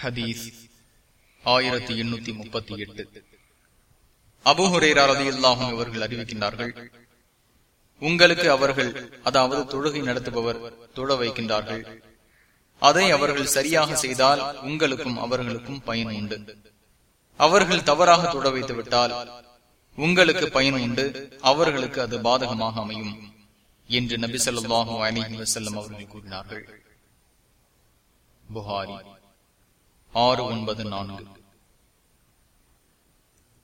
ஹதீஸ் ஆயிரத்தி எண்ணூத்தி முப்பத்தி எட்டு. அபுஹுரேரா ரதியுல்லாஹும் இவர்கள் அறிவிக்கின்றார்கள் உங்களுக்கு அவர்கள் அதாவது தொழுகை நடத்துபவர் தொழ வைக்கின்றார்கள். அதை அவர்கள் சரியாக செய்தால் உங்களுக்கும் அவர்களுக்கும் பயன் உண்டு. அவர்கள் தவறாக தொட வைத்து விட்டால் உங்களுக்கு பயன் உண்டு அவர்களுக்கு அது பாதகமாக அமையும் என்று நபி சொல்லாஹு அலிஹி வசல்லம் அவர்கள் கூறினார்கள். புகாரி ஆறு ஒன்பது நான்கு.